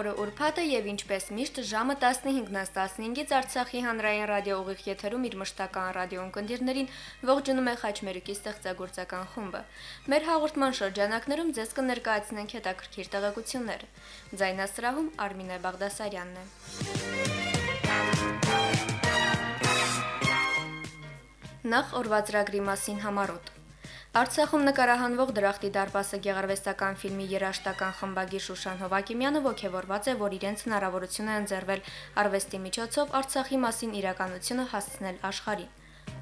օրը ուրբաթ է եւ ինչպես միշտ ժամը 15-ից 15-ից Արցախի հանրային ռադիոուղիղ եթերում իր մշտական ռադիոընկերներին ողջունում է Խաչմերուկի ստեղծագործական խումբը։ Մեր հաղորդման շրջանակներում ձեզ կներկայացնենք հետաքրքիր տեղեկություններ։ Ձայնասրահում Արմինե Բաղդասարյանն է։ Նախ օրվա մասին համարոտ։ Արցախում նկարահանվող Դրախտի դարպասը գեղարվեստական ֆիլմի երաժշտական խմբագիր Շուշան Հովակիմյանը ողջևորված է, որ իրենց հնարավորություն է ընձեռվել արվեստի միջոցով Արցախի մասին իրականությունը հասցնել աշխարհին։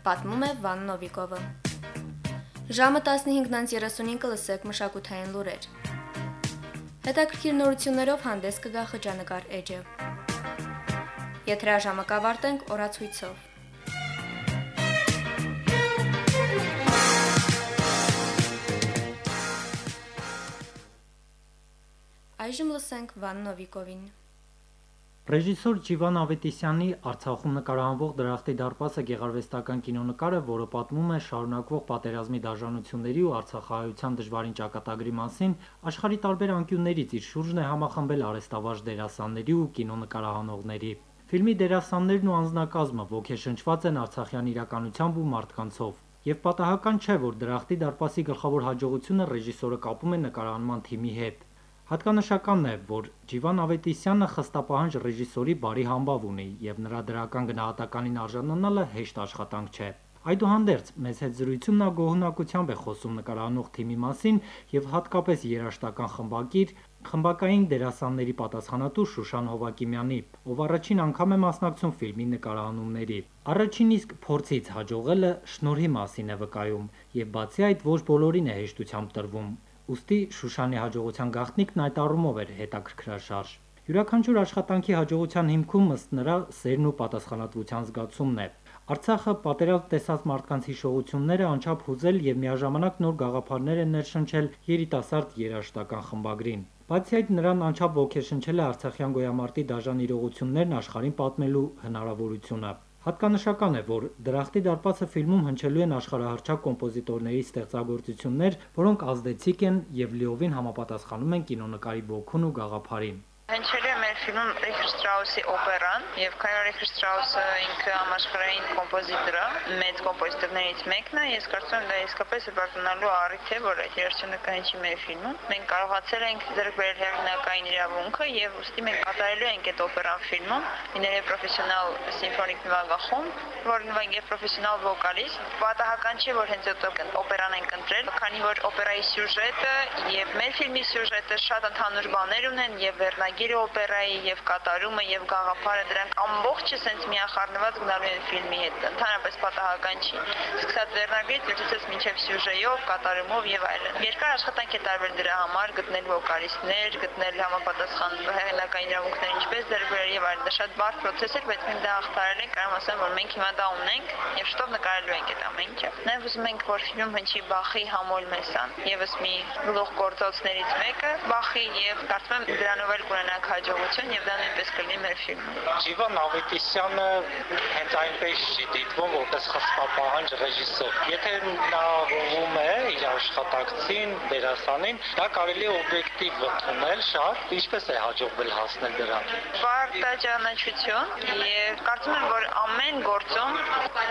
Պատմում է Վան Նովիկովը։ Ժամը 15:35-ը լսեք մշակութային լուրեր։ Հետաքրքիր նորություններով հանդես կգա խճանկար էջը։ Եթրաժամը կավարտենք օրացույցով։ Այժմ լսենք Վան Նովիկովին։ Ռեժիսոր Ջիվան Ավետիսյանի Արցախում նկարահանվող Դրախտի դարպասը գեղարվեստական կինոնկարը, որը պատմում է շարունակվող պատերազմի դաժանությունների ու արցախահայության դժվարին ճակատագրի մասին, աշխարհի տարբեր անկյուններից իր շուրջն է համախմբել արեստավարժ դերասանների ու կինոնկարահանողների։ Ֆիլմի դերասաններն ու անձնակազմը ոգեշնչված են արցախյան իրականությամբ ու մարդկանցով։ Եվ պատահական չէ, որ Դրախտի դարպասի գլխավոր հաջողությունը ռեժիսորը կապում է նկարահանման թիմի հետ։ Հատկանշականն է, որ Ջիվան Ավետիսյանը խստապահանջ ռեժիսորի բարի համբավ ունի եւ նրա դրական գնահատականին արժանանալը հեշտ աշխատանք չէ։ Այդուհանդերձ մեծ հետ զրույցում նա գոհունակությամբ է խոսում նկարանող թիմի մասին եւ հատկապես երաշտական խմբակիր խմբակային դերասանների պատասխանատու Շուշան Հովակիմյանի, ով առաջին անգամ է մասնակցում ֆիլմի նկարահանումների։ Առաջին իսկ փորձից հաջողելը շնորհի մասին է վկայում եւ բացի այդ ոչ բոլորին է հեշտությամբ տրվում։ Ոստի Շուշանի հաջողության գաղտնիքն այդ առումով էր հետաքրքրաշարժ։ Յուրաքանչյուր աշխատանքի հաջողության հիմքում ըստ նրա սերն ու պատասխանատվության զգացումն է։ Արցախը պատերազմ տեսած մարդկանց հիշողությունները անչափ հուզել եւ միաժամանակ նոր գաղափարներ են ներշնչել երիտասարդ երաժշտական խմբագրին։ Բացի այդ նրան անչափ ոգեշնչել է Արցախյան գոյամարտի դաժան իրողություններն աշխարհին պատմելու հնարավորությունը։ Հատկանշական է, որ Դրախտի դարպասը ֆիլմում հնչելու են աշխարհահռչակ կոմպոզիտորների ստեղծագործություններ, որոնք ազդեցիկ են եւ լիովին համապատասխանում են կինոնկարի ոգուն ու գաղափարին։ Հնչել է մեր ֆիլմում Ռիխարդ Շտրաուսի օպերան, եւ քանի որ Ռիխարդ Շտրաուսը ինքը համաշխարհային կոմպոզիտոր է, մեծ կոմպոզիտորներից մեկն է, ես կարծում եմ դա իսկապես բարձրանալու առիթ է, որ այդ կհնչի մեր ֆիլմում։ Մենք կարողացել ենք ձեռք բերել հեղինակային իրավունքը եւ ուստի մենք կատարելու ենք այդ օպերան ֆիլմում, իները պրոֆեսիոնալ սիմֆոնիկ նվագախումբ, որ նվագ եւ պրոֆեսիոնալ վոկալիստ։ Պատահական չէ, որ հենց այդ օպերան ենք ընտրել, քանի որ օպերայի սյուժետը եւ մեր ֆիլմի սյուժետը շատ ընդհանուր բաներ ունեն եւ վերնագիր ծրագիրը օպերայի եւ կատարումը եւ գաղափարը դրանք ամբողջը սենց միախառնված գնալու են ֆիլմի հետ։ Ընդհանրապես պատահական չի։ Սկսած վերնագրից լրացած մինչև սյուժեով, կատարումով եւ այլն։ Երկար աշխատանք է տարվել դրա համար, գտնել վոկալիստներ, գտնել համապատասխան հեղինակային իրավունքներ, ինչպես դերբերել եւ այլն։ Դա շատ բարդ process էր, բայց մենք դա հաղթարել ենք, կարամ ասեմ, որ մենք հիմա դա ունենք եւ շտով նկարելու ենք այդ ամեն ինչը։ Նաեւ ուզում ենք, որ ֆիլմում հնչի Բախի համոլ մեսան, եւս մի գլուխ գործոցներից մեկը Բախի եւ կարծում եմ դրանով էլ կունենա ունենանք հաջողություն եւ դա նույնպես կլինի մեր ֆիլմում։ Ջիվան Ավետիսյանը հենց այնպես չի դիտվում որպես խստապահանջ ռեժիսոր։ Եթե նա ողում է իր աշխատակցին, դերասանին, դա կարելի է օբյեկտիվ ընդունել շատ, ինչպես է հաջողվել հասնել դրան։ Պարտաճանաչություն եւ կարծում եմ, որ ամեն գործում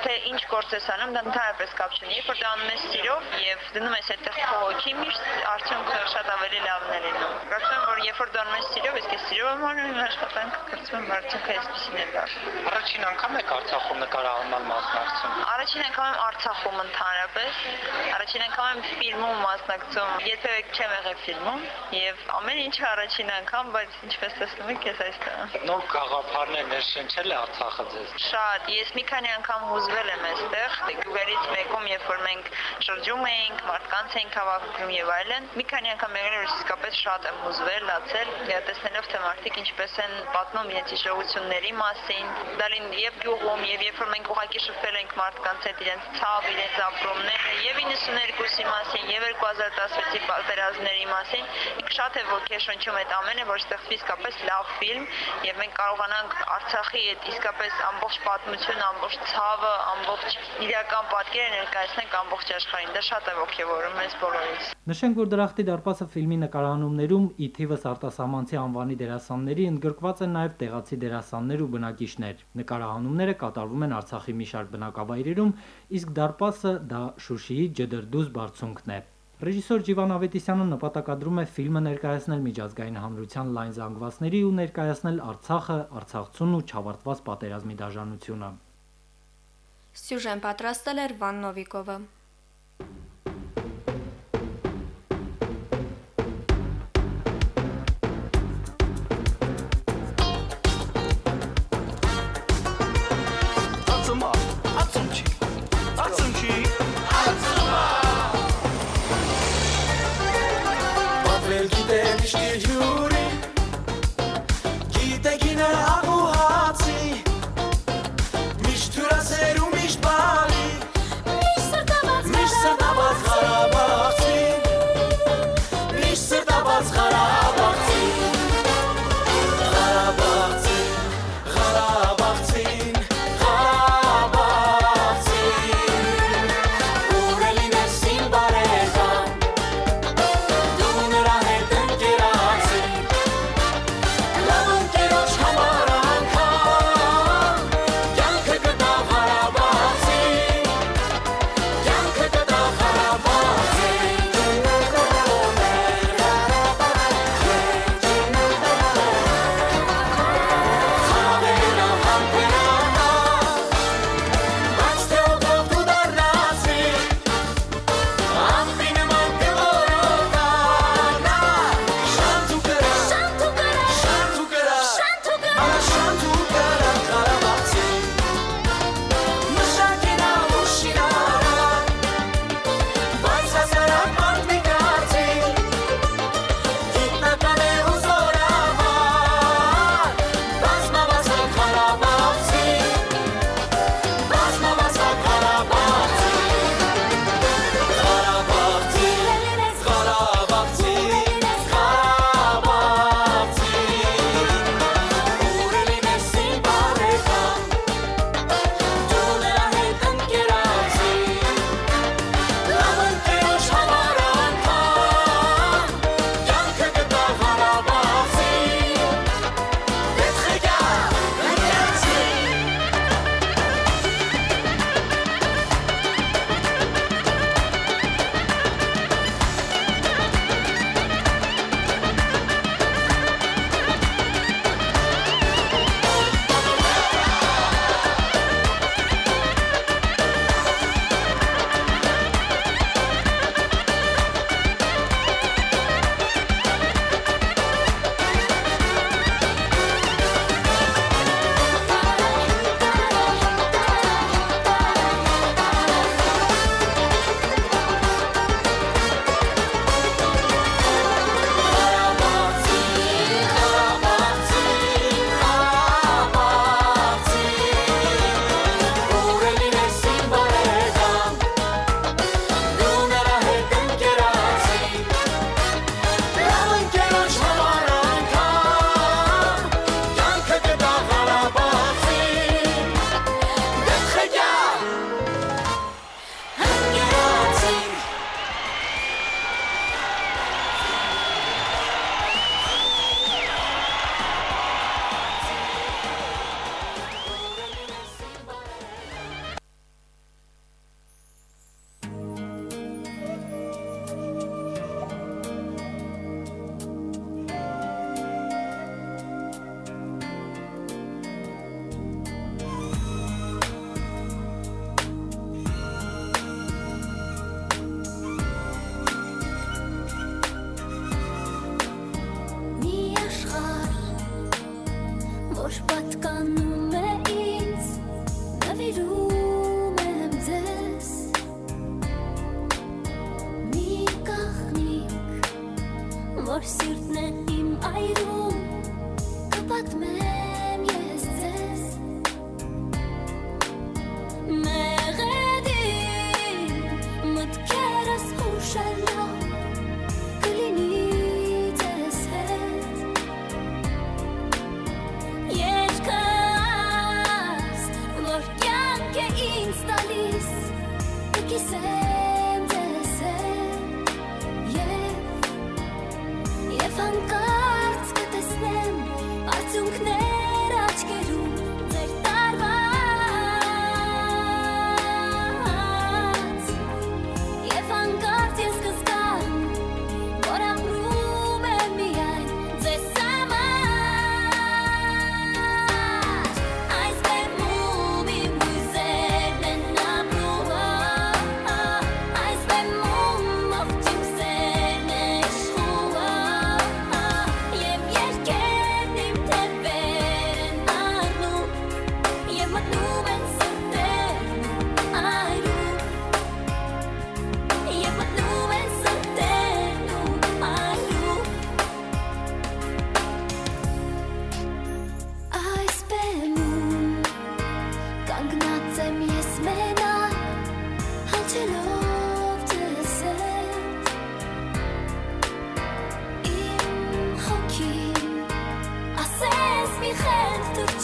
թե ինչ գործ ես անում, դա ընդհանրապես կապ չունի, որ դա անում ես սիրով եւ դնում ես այդտեղ փողոքի միշտ արդյունքը շատ ավելի լավն է լինում։ Կարծում եմ, որ երբ որ դու անում ես սիրով, իսկ անում իմ աշխատանքը, կարծում եմ արդյունքը այսպեսին է դառնում։ Առաջին անգամ եք Արցախում նկարահանման մասնակցում։ Առաջին անգամ եմ Արցախում ընդհանրապես։ Առաջին անգամ եմ ֆիլմում մասնակցում։ Եթե չեմ եղել ֆիլմում եւ ամեն ինչը առաջին անգամ, բայց ինչպես տեսնում եք, ես այստեղ։ Նոր գաղափարներ ներշնչել է Արցախը ձեզ։ Շատ, ես մի քանի անգամ հուզվել եմ այստեղ, գյուղերից մեկում, երբ որ մենք շրջում էինք, մարդկանց էինք հավաքում եւ այլն։ Մի քանի անգամ եղել որ իսկապես շատ եմ հուզվել, լացել, տեսնելով թե մարդիկ ինչպես են պատմում իրենց հիշողությունների մասին, դալին եւ գյուղում եւ երբ որ մենք ուղակի շփվել ենք մարդկանց հետ իրենց ցավ, իրենց ապրումները եւ 92-ի մասին եւ 2016-ի պատերազմների մասին, շատ է ոգեշնչում այդ ամենը, որ ստեղծվի իսկապես լավ ֆիլմ եւ մենք կարողանանք Արցախի այդ իսկապես ամբողջ պատմությունը, ամբողջ ցավը, ամբողջ իրական պատկերը ներկայացնենք ամբողջ աշխարհին։ Դա շատ է ողջևորում մեզ բոլորից։ Նշենք, որ Դրախտի դարպասը ֆիլմի նկարահանումներում ի թիվս արտասահմանցի անվանի դերասանների ընդգրկված են նաև տեղացի դերասաններ ու բնակիչներ։ Նկարահանումները կատարվում են Արցախի մի շարք բնակավայրերում, իսկ դարպասը դա Շուշիի Ջդրդուզ բարձունքն է։ Ռեժիսոր Ջիվան Ավետիսյանը նպատակադրում է ֆիլմը ներկայացնել միջազգային հանրության լայն զանգվածների ու ներկայացնել Արցախը, Արցախցուն ու չավարտված պատերազմի դաշնությունը։ Սյուժեն պատրաստել էր Վան Նովիկովը։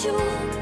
就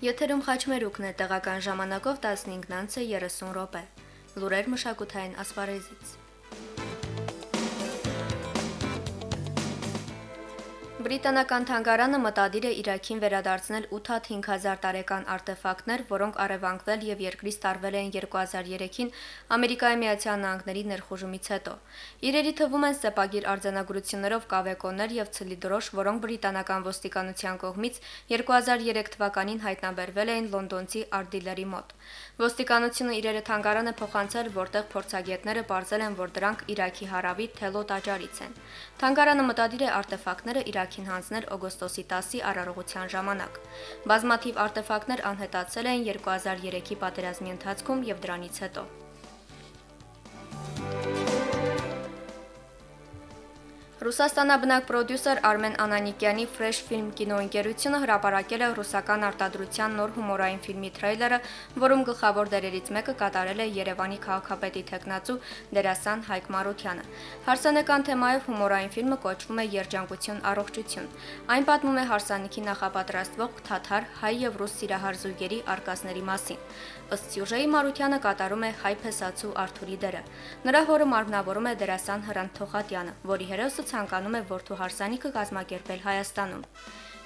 Եթերում խաչմերուկն է տեղական ժամանակով 15:30 րոպե։ Լուրեր մշակութային ասպարեզից։ Բրիտանական թանգարանը մտադիր է Իրաքին վերադարձնել 8 հատ 5000 տարեկան արտեֆակտներ, որոնք առևանգվել եւ երկրից տարվել էին 2003-ին Ամերիկայի Միացյալ Նահանգների ներխուժումից հետո։ Իրերի թվում են սեպագիր արձանագրություններով կավեկոներ եւ ցլիդրոշ, որոնք բրիտանական ոստիկանության կողմից 2003 թվականին հայտնաբերվել էին լոնդոնցի Արդիլերի մոտ։ Ոստիկանությունը իրերը թանգարան է փոխանցել, որտեղ փորձագետները ողջել են, որ դրանք Իրաքի հարավի Թելո տաճարից են։ Թանգարանը մտադիր է արտեֆակտները Իրաքին հանձնել օգոստոսի 10-ի արարողության ժամանակ։ Բազմաթիվ արտեֆակտներ անհետացել են 2003-ի պատերազմի ընթացքում եւ դրանից հետո։ Ռուսաստանաբնակ պրոդյուսեր Արմեն Անանիկյանի Fresh Film կինոընկերությունը հրապարակել է ռուսական արտադրության նոր հումորային ֆիլմի թրեյլերը, որում գլխավոր դերերից մեկը կատարել է Երևանի քաղաքապետի տեխնացու դերասան Հայկ Մարությանը։ Հարսանեկան թեմայով հումորային ֆիլմը կոչվում է Երջանկություն առողջություն։ Այն պատմում է հարսանիքի նախապատրաստվող թաթար, հայ եւ ռուս սիրահար զույգերի արկածների մասին։ Ըստ սյուժեի Մարությանը կատարում է հայ փեսացու Արթուրի դերը։ Նրա հորը մարմնավորում է դերասան Հրանտ Թոխատյանը, որի հերոսը ցանկանում է որդու հարսանիքը կազմակերպել Հայաստանում։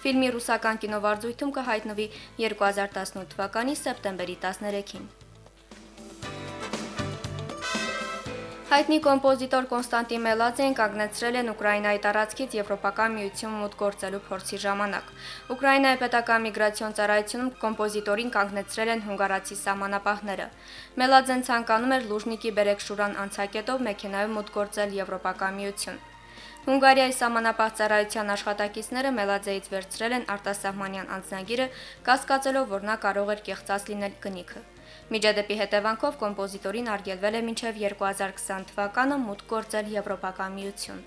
Ֆիլմի ռուսական կինովարձույթում կհայտնվի 2018 թվականի սեպտեմբերի 13-ին։ Հայտնի կոմպոզիտոր Կոնստանտին Մելաձեն կանգնեցրել են Ուկրաինայի տարածքից Եվրոպական միություն մուտք գործելու փորձի ժամանակ։ Ուկրաինայի պետական միգրացիոն ծառայությունում կոմպոզիտորին կանգնեցրել են հունգարացի սահմանապահները։ Մելաձեն ցանկանում էր Լուժնիկի Բերեքշուրան անցակետով մեքենայով մուտք գործել Եվրոպական միություն։ Հունգարիայի սահմանապահ աշխատակիցները Մելաձեից վերցրել են արտասահմանյան անձնագիրը, կասկածելով, որ նա կարող էր կեղծած լինել կնիքը։ Միջադեպի հետևանքով կոմպոզիտորին արգելվել է մինչև 2020 թվականը մուտք գործել Եվրոպական միություն։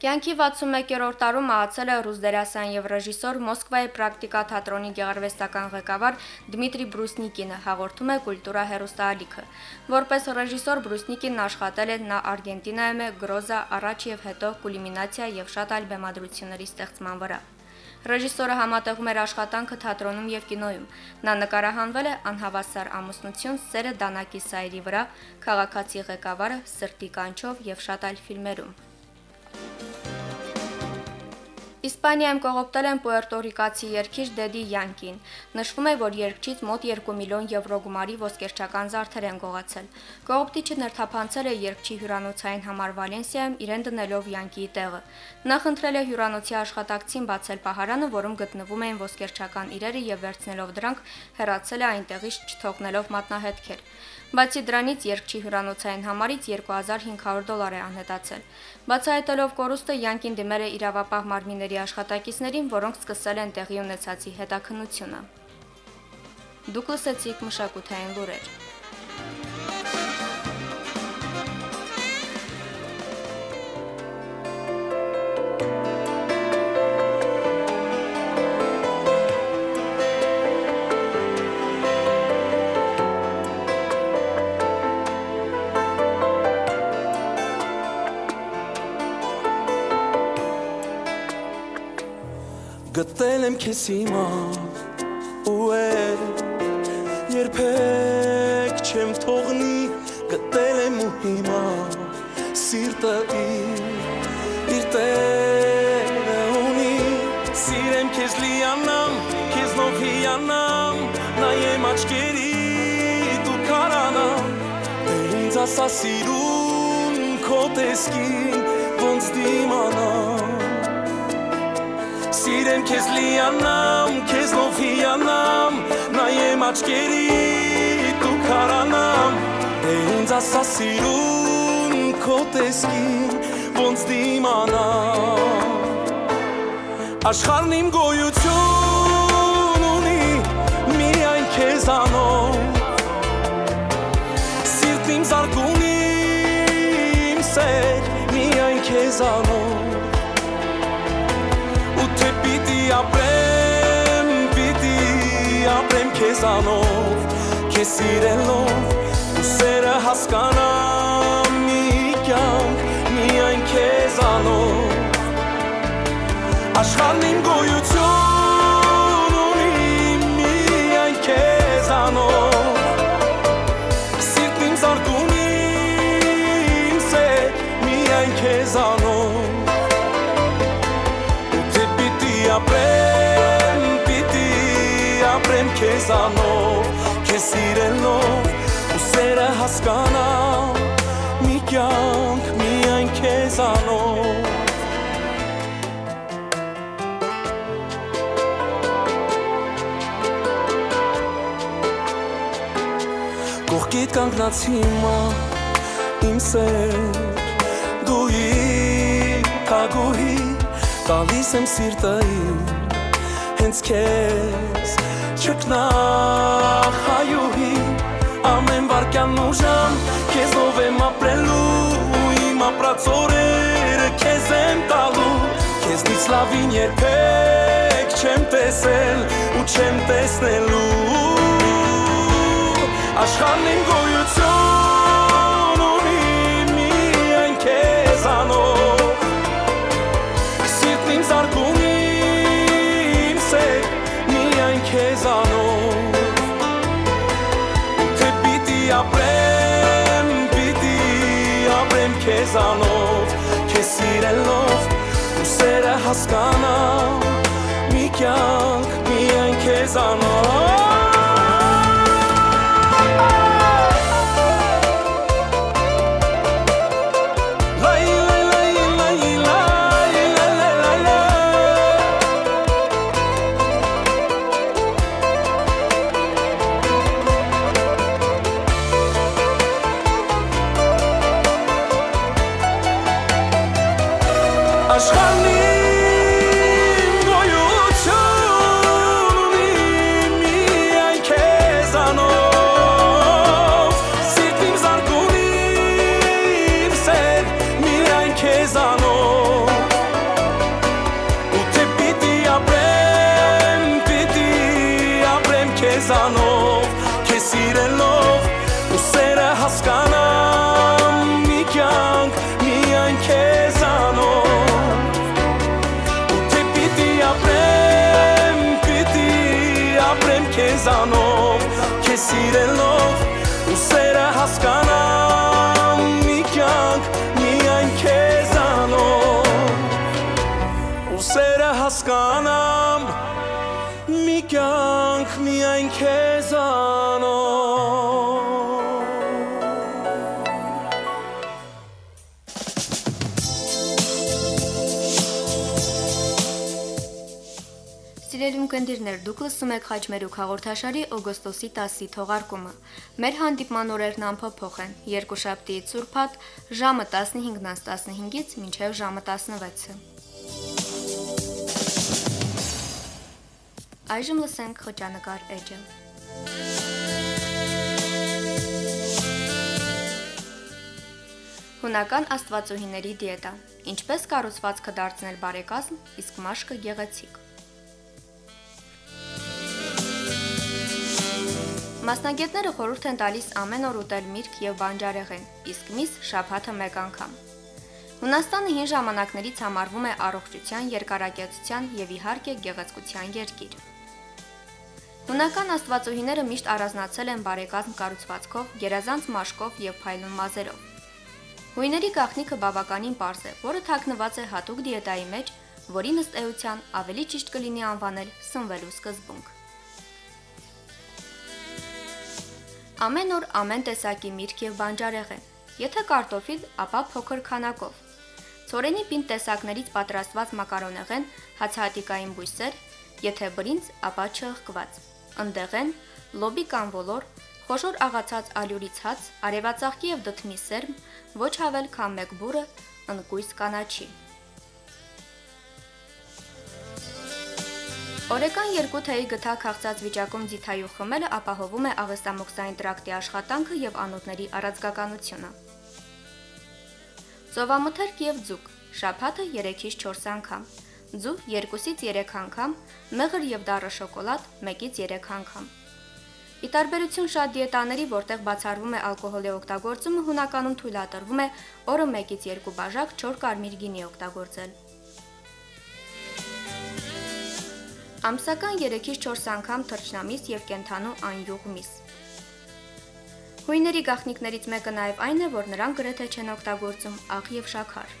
Կյանքի 61-րդ տարում մահացել է ռուս դերասան եւ ռեժիսոր Մոսկվայի պրակտիկա թատրոնի գեղարվեստական ղեկավար Դմիտրի Բրուսնիկինը հաղորդում է Կուլտուրա հերոստալիքը։ Որպես ռեժիսոր Բրուսնիկինն աշխատել է նա Արգենտինայում է Գրոզա առաջ եւ հետո Կուլիմինացիա եւ շատ այլ բեմադրությունների ստեղծման վրա։ Ռեժիսորը համատեղում էր աշխատանքը թատրոնում եւ կինոյում։ Նա նկարահանվել է անհավասար ամուսնություն, սերը Դանակի սայրի վրա, քաղաքացի ղեկավարը, սրտի կանչով եւ շատ այլ ֆիլմերում։ Իսպանիայում կողոպտել են պուերտորիկացի երգիչ Դեդի Յանկին։ Նշվում է, որ երգչից մոտ 2 միլիոն եվրո գումարի ոսկերչական զարդեր են գողացել։ Կողոպտիչը ներթափանցել է երգչի հյուրանոցային համար Վալենսիայում իրեն դնելով Յանկիի տեղը։ Նա խնդրել է հյուրանոցի աշխատակցին բացել պահարանը, որում գտնվում էին ոսկերչական իրերը եւ վերցնելով դրանք հեռացել է այնտեղից չթողնելով մատնահետքեր։ Բացի դրանից երկչի հյուրանոցային համարից 2500 դոլար է անհետացել։ Բացահայտելով կորուստը Յանկին դիմել է իրավապահ մարմինների աշխատակիցներին, որոնք սկսել են տեղի ունեցածի հետաքննությունը։ Դուք լսեցիք մշակութային լուրեր։ եմ քեզ հիմա ու է երբեք չեմ թողնի գտել եմ ու հիմա սիրտը իր իր տեղը ունի սիրեմ քեզ լիանամ քեզ նով հիանամ նայեմ աչքերի դու կարանամ դե ինձ ասա սիրուն քո տեսքին ոնց դիմանամ Սիրեմ քեզ լիանամ, քեզ նով հիանամ, նայեմ աչքերի դու քարանամ, դե ինձ ասա սիրուն քո տեսքին, ոնց դիմանամ։ Աշխարհն իմ գոյություն ունի միայն քեզանով Սիրտն իմ զարգուն իմ սեր միայն քեզանով ապրեմ, պիտի ապրեմ քեզանով, քեզ սիրելով, ու սերը հասկանամ մի կյանք միայն քեզանով։ Աշխարհն իմ գոյություն սիրելով ու սերը հասկանամ մի կյանք միայն քեզանով Կողքիդ կանգնած հիմա իմ սեր դու իմ կագուհի տալիս եմ սիրտը իմ հենց քեզ չկնախ հայուհի ամեն վարքյան ուժան քեզով եմ ապրելու իմ ապրած օրերը քեզ եմ տալու քեզնից լավին երբեք չեմ տեսել ու չեմ տեսնելու աշխարհն իմ գոյություն ունի միայն քեզանով սիրտն իմ զարգում քեզանով Թե պիտի ապրեմ, պիտի ապրեմ քեզանով Քեզ սիրելով ու սերը հասկանամ Մի կյանք միայն քեզանով քեզանով դուք լսում եք Խաչմերուկ հաղորդաշարի օգոստոսի 10-ի թողարկումը։ Մեր հանդիպման օրերն ամփոփող են՝ երկուշաբթիից Սուրբաթ ժամը 15-ից 15-ից մինչև ժամը 16-ը։ Այժմ լսենք խճանկար էջը։ Հունական աստվածուհիների դիետա։ Ինչպես կառուցվածքը դարձնել բարեկազմ, իսկ մաշկը գեղեցիկ։ Մասնագետները խորհուրդ են տալիս ամեն օր ուտել միրգ եւ բանջարեղեն, իսկ միս շաբաթը մեկ անգամ։ Հունաստանը հին ժամանակներից համարվում է առողջության, երկարակեցության եւ իհարկե գեղեցկության երկիր։ Հունական աստվածուհիները միշտ առանձնացել են բարեկազմ կառուցվածքով, գերազանց մաշկով եւ փայլուն մազերով։ Հույների գաղտնիքը բավականին པարզ է, որը թաքնված է հատուկ դիետայի մեջ, որի ըստ էության ավելի ճիշտ կլինի անվանել սնվելու սկզբունք։ Ամեն օր ամեն տեսակի միրգ եւ բանջարեղեն։ Եթե կարտոֆիլ, ապա փոքր քանակով։ Ցորենի պինդ տեսակներից պատրաստված մակարոնեղեն, հացահատիկային բույսեր, եթե բրինձ, ապա չըղկված։ Ընդեղեն, լոբի կամ ոլոր, խոշոր աղացած ալյուրից հաց, արևածաղկի եւ դդմի սերմ, ոչ ավել քան մեկ բուրը, ընկույս կանաչի։ Օրեկան երկու թեյի գթա քաղցած վիճակում ձիթայու խմելը ապահովում է աղեստամոքսային տրակտի աշխատանքը եւ անոթների առածկականությունը։ Ծովամթերք եւ ձուկ, շաբաթը 3-ից 4 անգամ, ձու 2-ից 3 անգամ, մեղր եւ դառը շոկոլադ 1-ից 3 անգամ։ Ի տարբերություն շատ դիետաների, որտեղ բացառվում է ալկոհոլի օգտագործումը, հունականում թույլատրվում է օրը 1-ից 2 բաժակ 4 կարմիր գինի օգտագործել։ Ամսական 3-ից 4 անգամ թրջնամիս եւ կենթանու անյուղ միս։ Հույների գաղտնիքներից մեկը նաև այն է, որ նրանք գրեթե չեն օգտագործում աղ եւ շաքար։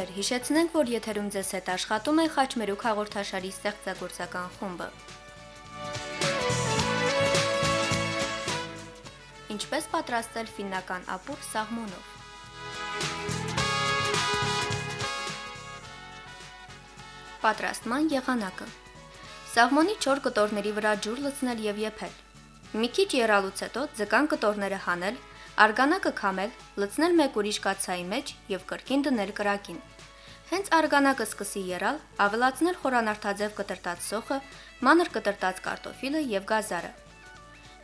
ունկնդիրներ, հիշեցնենք, որ եթերում ձեզ հետ աշխատում է Խաչմերուկ հաղորդաշարի ստեղծագործական խումբը։ Ինչպես պատրաստել ֆիննական ապուր սաղմոնով։ Պատրաստման եղանակը։ Սաղմոնի 4 կտորների վրա ջուր լցնել եւ եփել։ Մի քիչ եռալուց հետո ձկան կտորները հանել, արգանակը քամել, լցնել մեկ ուրիշ կացայի մեջ եւ կրկին դնել կրակին։ Հենց արգանակը սկսի եռալ, ավելացնել խորանարդաձև կտրտած սոխը, մանր կտրտած կարտոֆիլը եւ գազարը։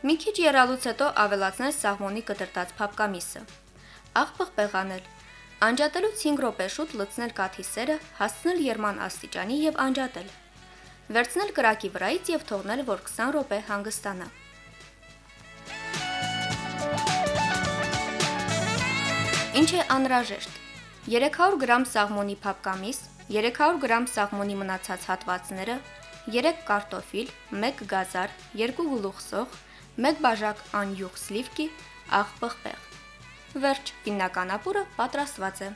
Մի քիչ եռալուց հետո ավելացնել սաղմոնի կտրտած փապկամիսը։ Աղբղ պեղանել։ Անջատելուց 5 րոպե շուտ լցնել կաթի սերը, հասցնել երման աստիճանի եւ անջատել։ Վերցնել կրակի վրայից եւ թողնել, որ 20 րոպե հանգստանա։ Ինչ է անհրաժեշտ։ 300 գրամ սաղմոնի փապկամիս, 300 գրամ սաղմոնի մնացած հատվածները, 3 կարտոֆիլ, 1 գազար, 2 գլուխ սոխ, 1 բաժակ անյուղ սլիվկի, աղ պղպեղ։ Վերջ, ֆիննական ապուրը պատրաստված է։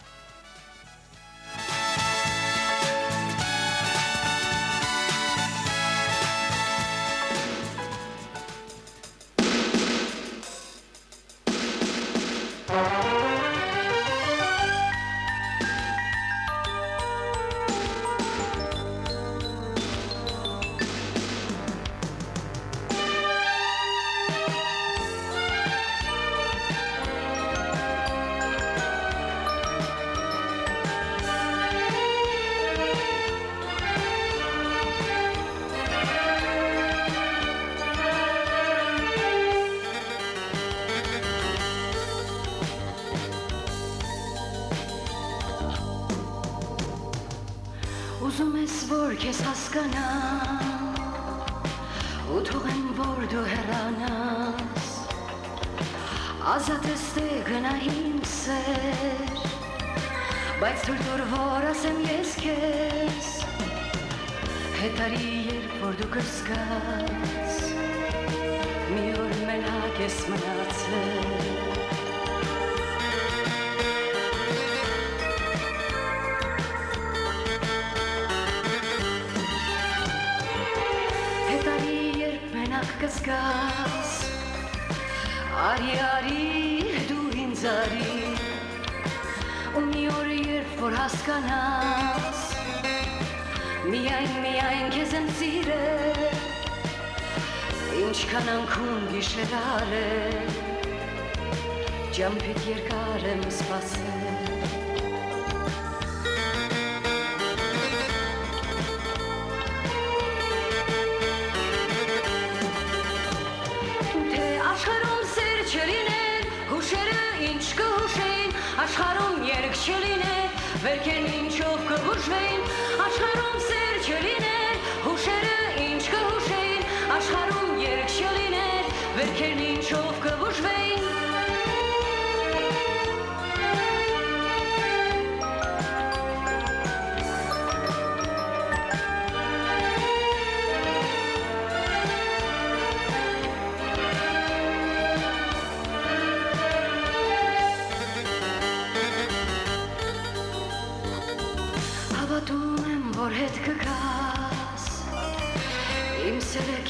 Բայց թույլ տուր որ ասեմ ես քեզ Հետարի երբ որ դու կսկաս Մի օր մենակ ես մնացել Հետարի երբ մենակ կսկաս Արի արի դու ինձ արի որ հասկանաս Միայն միայն քեզ եմ սիրել Ինչքան անքուն գիշեր արել Ջամփիտ երկար եմ սպասել աշխարհում սեր չլիներ, հուշերը ինչ կհուշեին, աշխարհում երգ չլիներ, վերքերն ինչով կբուժվեին, աշխարհում սեր չլիներ, հուշերը ինչ կհուշեին, աշխարհում երգ չլիներ, վերքերն ինչով կբուժվեին։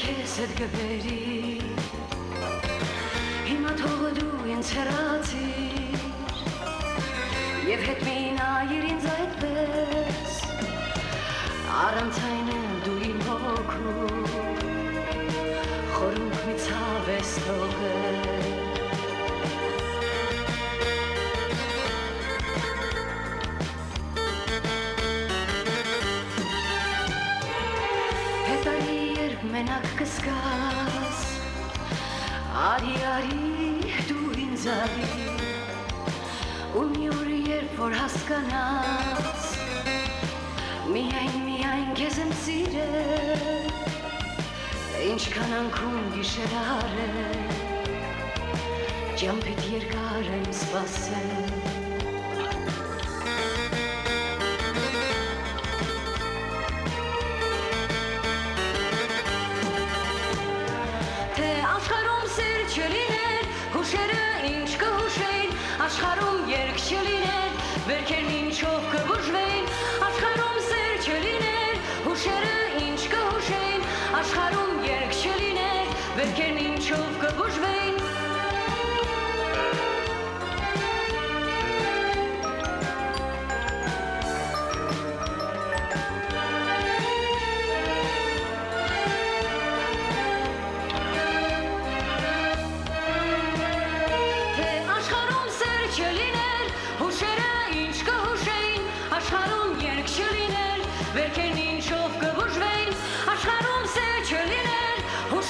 քեզ հետ կբերի Հիմա թող դու ինձ հեռացիր Եվ հետ մի նայիր ինձ այդպես Առանցայն եմ դու իմ հոգու Խորունք մի ցավ ես թողել մենակ կսկաս Արի արի դու ինձ արի ու մի օր երբ որ հասկանաս Միայն միայն քեզ եմ սիրել Ինչքան անքուն գիշեր արել Ջամփիտ երկար եմ սպասել չլիներ, հուշերը ինչ կհուշեին, աշխարհում երգ չլիներ, վերքերն ինչով կբուժվեին, աշխարհում սեր չլիներ, հուշերը ինչ կհուշեին, աշխարհում երգ չլիներ, վերքերն ինչով կբուժվեին։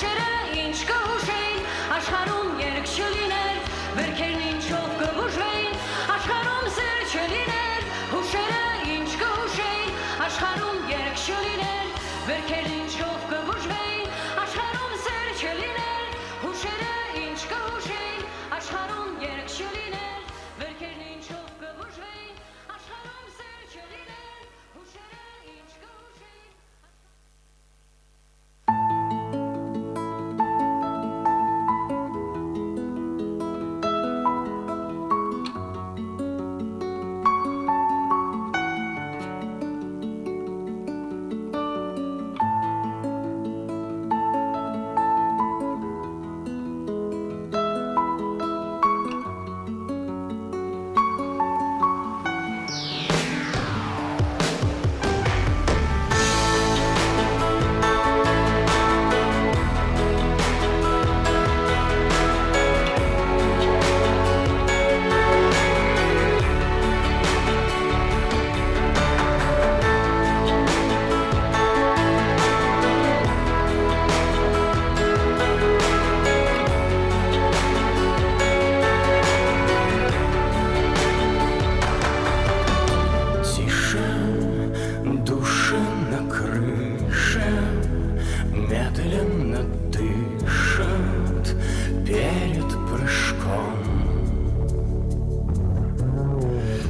չլիներ, հուշերը ինչ կհուշեին, աշխարհում медленно дышат перед прыжком.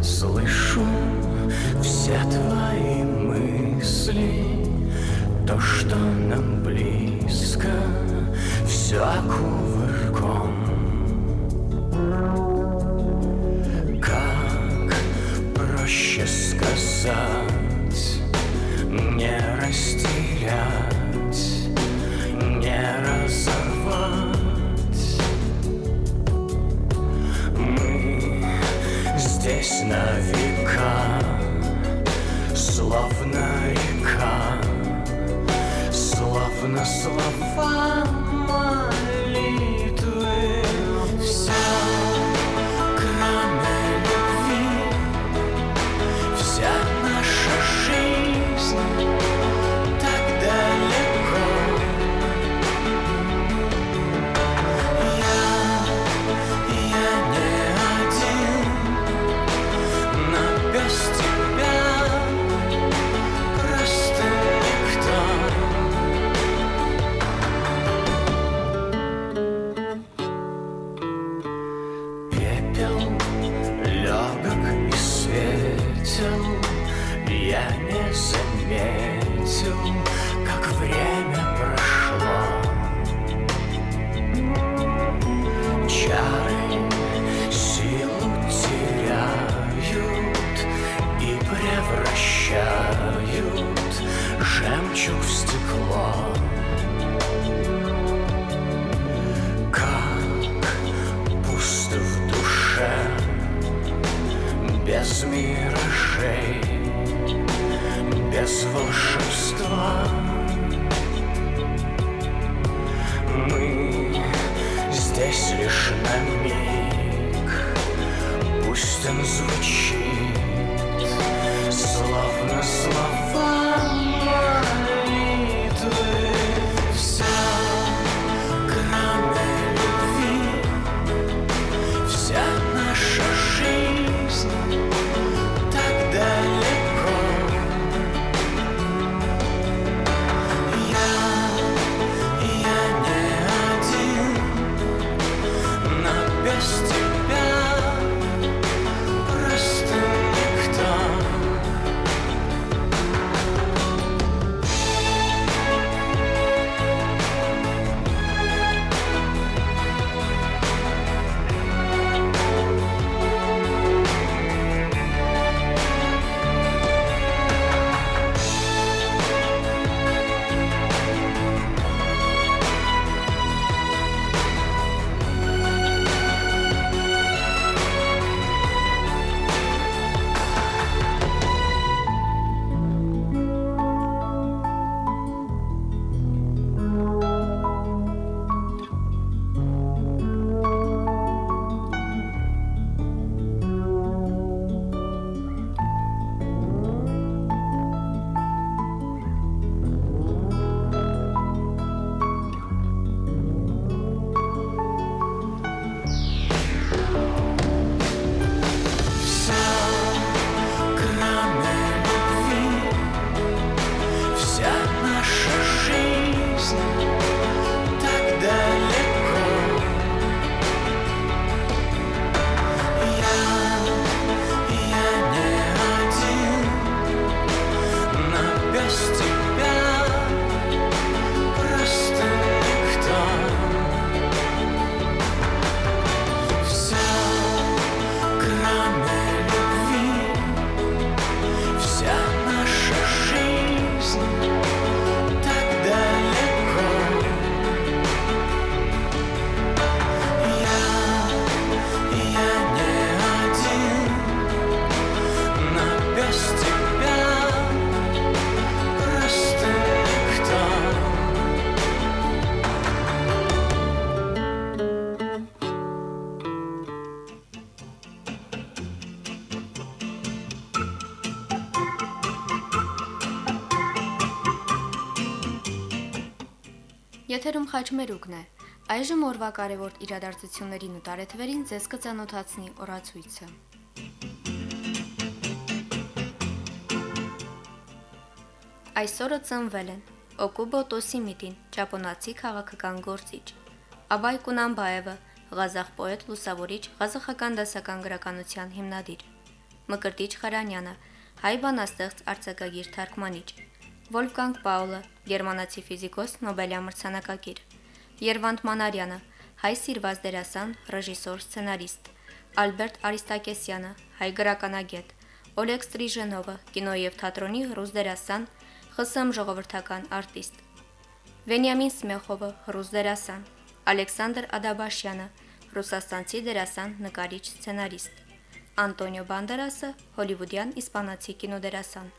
Слышу все твои мысли, то, что нам близко, все окутано. Խաչմերուկն է։ Այժմ օրվա կարևոր իրադարձություններին ու տարեթվերին ձեզ կծանոթացնի օրացույցը։ Այսօրը ծնվել են Օկուբո Տոսիմիտին, ճապոնացի քաղաքական գործիչ, Աբայ Կունամբաևը, ղազախ պոետ, լուսավորիչ, ղազախական դասական գրականության հիմնադիր, Մկրտիչ Խարանյանը, հայ բանաստեղծ արձակագիր թարգմանիչ Վոլֆգանգ Պաուլը, գերմանացի ֆիզիկոս, Նոբելյան մրցանակակիր։ Երվանդ Մանարյանը, հայ սիրված դերասան, ռեժիսոր, սցենարիստ։ Ալբերտ Արիստակեսյանը, հայ գրականագետ։ Օլեգ Ստրիժենովը, կինո եւ թատրոնի ռուս դերասան, ԽՍՀՄ ժողովրդական արտիստ։ Վենյամին Սմեխովը, ռուս դերասան։ Ալեքսանդր Ադաբաշյանը, ռուսաստանցի դերասան, նկարիչ, սցենարիստ։ Անտոնիո Բանդերասը, հոլիվուդյան իսպանացի կինոդերասան։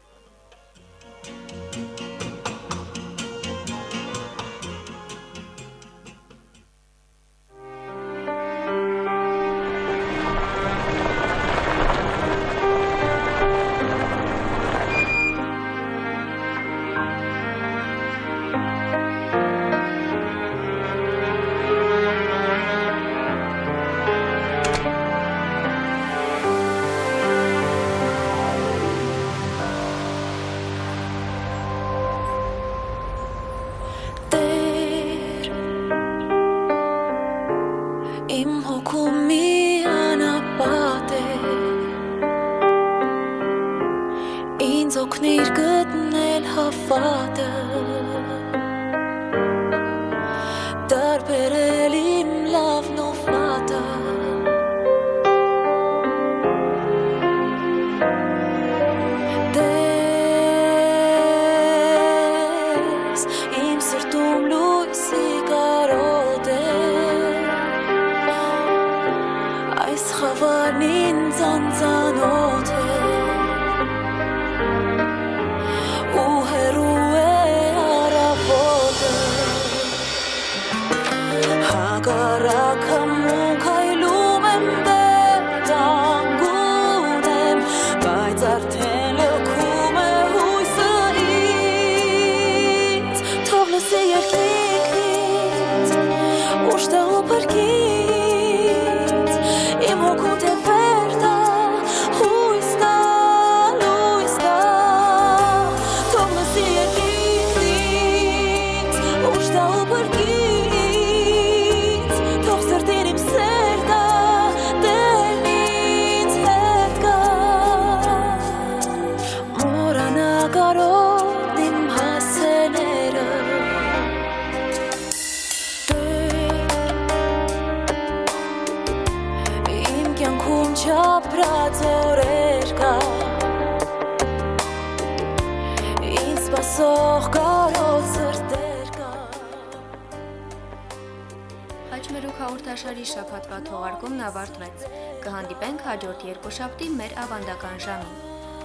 Կհանդիպենք հաջորդ երկուշաբթի մեր ավանդական ժամին։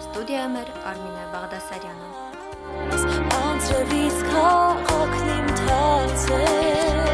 Ստուդիայում էր Արմինե Բաղդասարյանը։ Անձրևից քաղաքն իմ թացեր